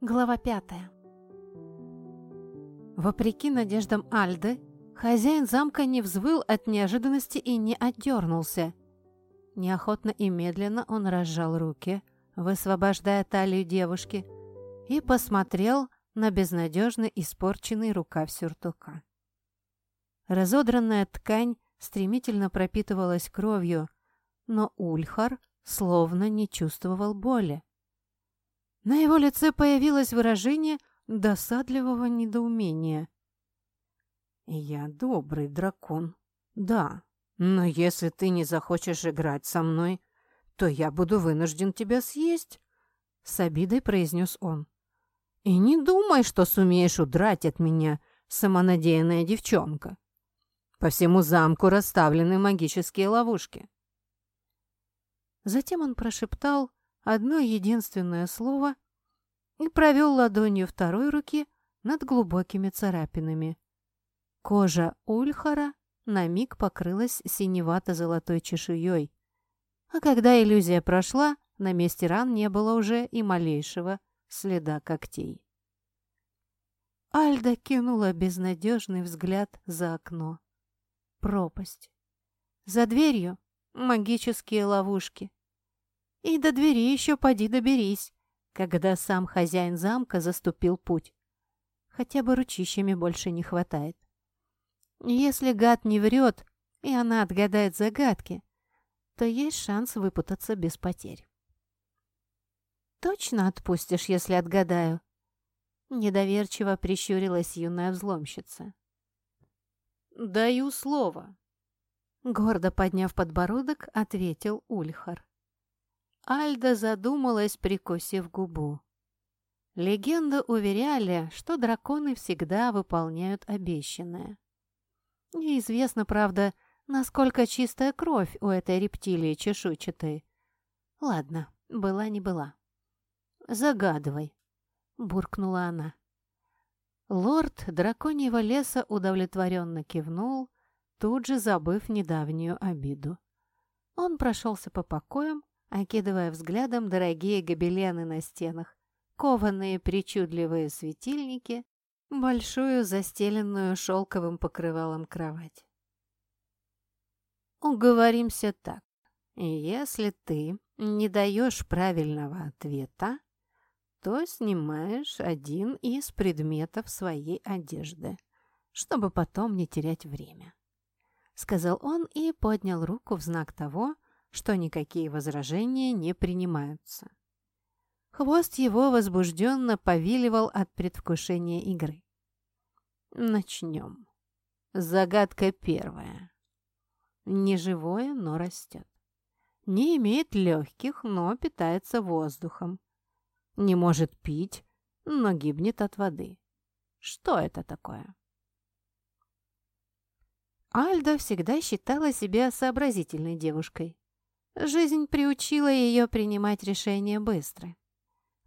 Глава пятая. Вопреки надеждам Альды, хозяин замка не взвыл от неожиданности и не отдернулся. Неохотно и медленно он разжал руки, высвобождая талию девушки, и посмотрел на безнадежно испорченный рукав сюртука. Разодранная ткань стремительно пропитывалась кровью, но Ульхар словно не чувствовал боли. На его лице появилось выражение досадливого недоумения. «Я добрый дракон, да, но если ты не захочешь играть со мной, то я буду вынужден тебя съесть», — с обидой произнес он. «И не думай, что сумеешь удрать от меня, самонадеянная девчонка. По всему замку расставлены магические ловушки». Затем он прошептал одно единственное слово и провел ладонью второй руки над глубокими царапинами. Кожа Ульхара на миг покрылась синевато-золотой чешуей, а когда иллюзия прошла, на месте ран не было уже и малейшего следа когтей. Альда кинула безнадежный взгляд за окно. Пропасть. За дверью магические ловушки. И до двери еще поди доберись, когда сам хозяин замка заступил путь. Хотя бы ручищами больше не хватает. Если гад не врет, и она отгадает загадки, то есть шанс выпутаться без потерь. «Точно отпустишь, если отгадаю?» Недоверчиво прищурилась юная взломщица. «Даю слово», — гордо подняв подбородок, ответил Ульхар. Альда задумалась, прикусив губу. Легенды уверяли, что драконы всегда выполняют обещанное. Неизвестно, правда, насколько чистая кровь у этой рептилии чешуйчатой. Ладно, была не была. «Загадывай», — буркнула она. Лорд драконьего леса удовлетворенно кивнул, тут же забыв недавнюю обиду. Он прошелся по покоям, окидывая взглядом дорогие гобелены на стенах, кованые причудливые светильники, большую застеленную шелковым покрывалом кровать. Уговоримся так. Если ты не даешь правильного ответа, то снимаешь один из предметов своей одежды, чтобы потом не терять время. Сказал он и поднял руку в знак того, что никакие возражения не принимаются. Хвост его возбужденно повиливал от предвкушения игры. Начнем. Загадка первая. Неживое, но растет. Не имеет легких, но питается воздухом. Не может пить, но гибнет от воды. Что это такое? Альда всегда считала себя сообразительной девушкой. Жизнь приучила ее принимать решения быстро.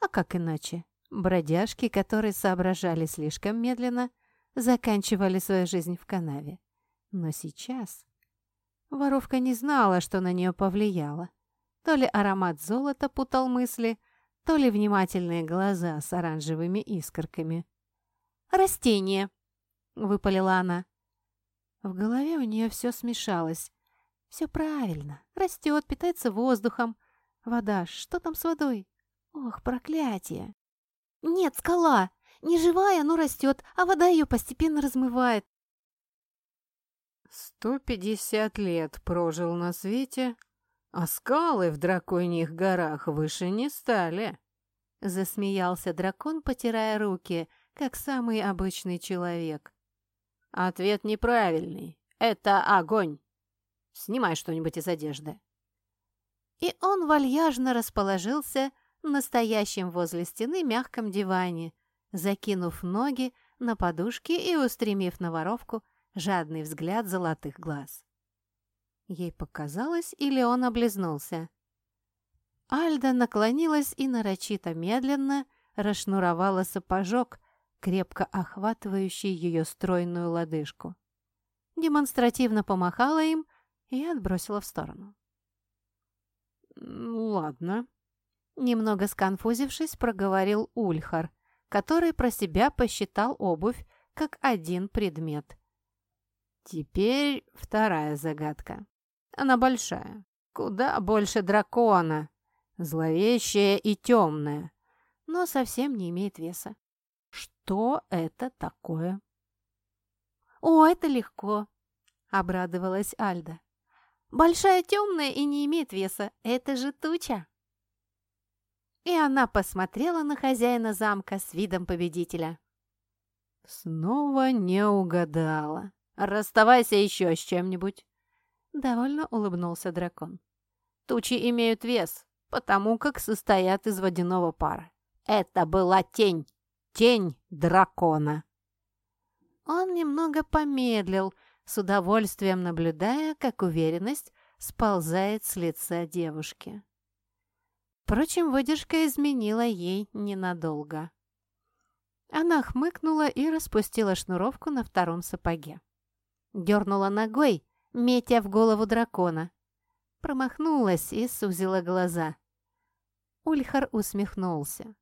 А как иначе? Бродяжки, которые соображали слишком медленно, заканчивали свою жизнь в канаве. Но сейчас... Воровка не знала, что на нее повлияло. То ли аромат золота путал мысли, то ли внимательные глаза с оранжевыми искорками. «Растение!» — выпалила она. В голове у нее все смешалось. Все правильно. Растет, питается воздухом. Вода. Что там с водой? Ох, проклятие. Нет, скала. Не живая, но растет, а вода ее постепенно размывает. Сто пятьдесят лет прожил на свете, а скалы в драконьих горах выше не стали. Засмеялся дракон, потирая руки, как самый обычный человек. Ответ неправильный. Это огонь. Снимай что-нибудь из одежды». И он вальяжно расположился на стоящем возле стены мягком диване, закинув ноги на подушки и устремив на воровку жадный взгляд золотых глаз. Ей показалось, или он облизнулся. Альда наклонилась и нарочито медленно расшнуровала сапожок, крепко охватывающий ее стройную лодыжку. Демонстративно помахала им и отбросила в сторону. «Ладно», — немного сконфузившись, проговорил Ульхар, который про себя посчитал обувь как один предмет. Теперь вторая загадка. Она большая, куда больше дракона, зловещая и темная, но совсем не имеет веса. Что это такое? «О, это легко!» — обрадовалась Альда. «Большая темная и не имеет веса. Это же туча!» И она посмотрела на хозяина замка с видом победителя. Снова не угадала. Расставайся еще с чем-нибудь. Довольно улыбнулся дракон. Тучи имеют вес, потому как состоят из водяного пара. Это была тень. Тень дракона. Он немного помедлил, с удовольствием наблюдая, как уверенность сползает с лица девушки. Впрочем, выдержка изменила ей ненадолго. Она хмыкнула и распустила шнуровку на втором сапоге. Дернула ногой, метя в голову дракона. Промахнулась и сузила глаза. Ульхар усмехнулся.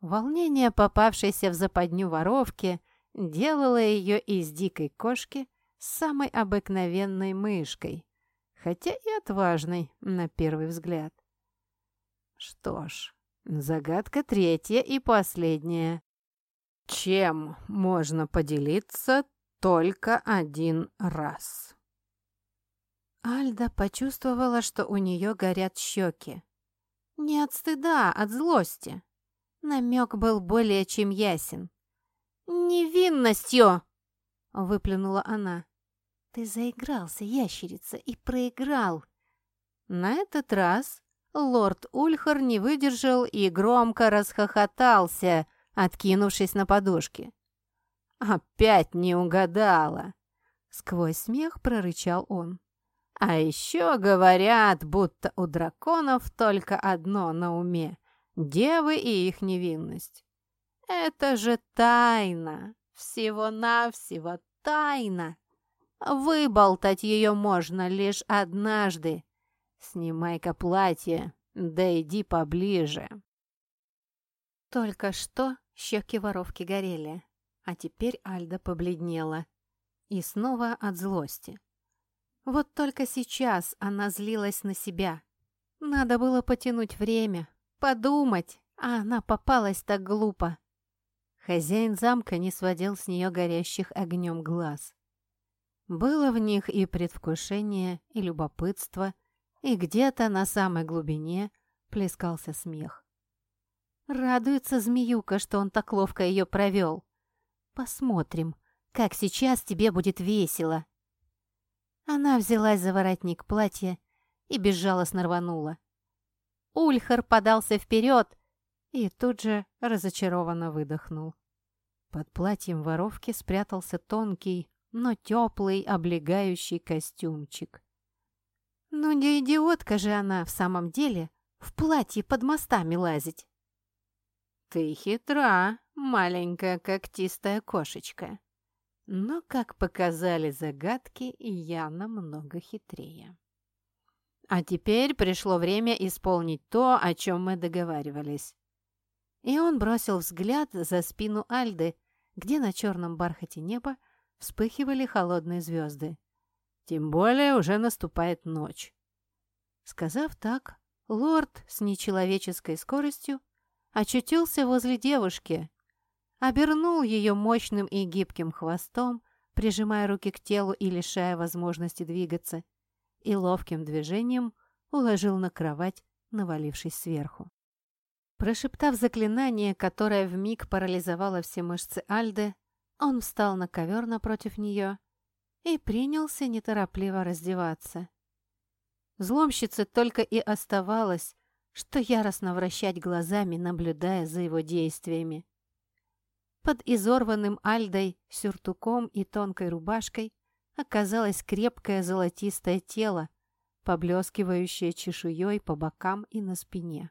Волнение, попавшееся в западню воровки, делало ее из дикой кошки самой обыкновенной мышкой, хотя и отважной на первый взгляд. Что ж, загадка третья и последняя. Чем можно поделиться только один раз? Альда почувствовала, что у нее горят щеки. Не от стыда, от злости. Намек был более чем ясен. «Невинностью!» — выплюнула она. «Ты заигрался, ящерица, и проиграл!» На этот раз лорд Ульхар не выдержал и громко расхохотался, откинувшись на подушки. «Опять не угадала!» Сквозь смех прорычал он. «А еще говорят, будто у драконов только одно на уме — девы и их невинность. Это же тайна, всего-навсего тайна. Выболтать ее можно лишь однажды. Снимай-ка платье, да иди поближе». Только что щеки воровки горели, а теперь Альда побледнела. И снова от злости. Вот только сейчас она злилась на себя. Надо было потянуть время, подумать, а она попалась так глупо. Хозяин замка не сводил с нее горящих огнем глаз. Было в них и предвкушение, и любопытство, и где-то на самой глубине плескался смех. Радуется змеюка, что он так ловко ее провел. Посмотрим, как сейчас тебе будет весело. Она взялась за воротник платья и безжалостно рванула. Ульхар подался вперед и тут же разочарованно выдохнул. Под платьем воровки спрятался тонкий, но теплый, облегающий костюмчик. Ну не идиотка же она в самом деле в платье под мостами лазить. «Ты хитра, маленькая когтистая кошечка», но, как показали загадки, я намного хитрее. А теперь пришло время исполнить то, о чем мы договаривались. И он бросил взгляд за спину Альды, где на черном бархате неба вспыхивали холодные звезды. Тем более уже наступает ночь. Сказав так, лорд с нечеловеческой скоростью очутился возле девушки, обернул ее мощным и гибким хвостом, прижимая руки к телу и лишая возможности двигаться, и ловким движением уложил на кровать, навалившись сверху. Прошептав заклинание, которое вмиг парализовало все мышцы Альды, он встал на ковер напротив нее и принялся неторопливо раздеваться. Взломщице только и оставалось, что яростно вращать глазами, наблюдая за его действиями. Под изорванным Альдой, сюртуком и тонкой рубашкой оказалось крепкое золотистое тело, поблескивающее чешуей по бокам и на спине.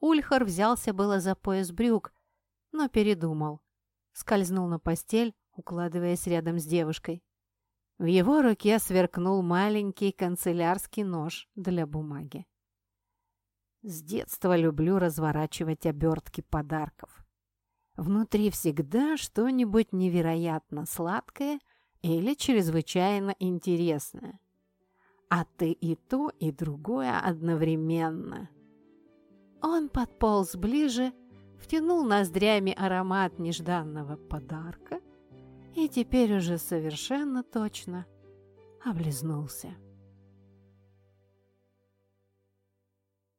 Ульхар взялся было за пояс брюк, но передумал. Скользнул на постель, укладываясь рядом с девушкой. В его руке сверкнул маленький канцелярский нож для бумаги. С детства люблю разворачивать обертки подарков. Внутри всегда что-нибудь невероятно сладкое или чрезвычайно интересное. А ты и то, и другое одновременно. Он подполз ближе, втянул ноздрями аромат нежданного подарка и теперь уже совершенно точно облизнулся.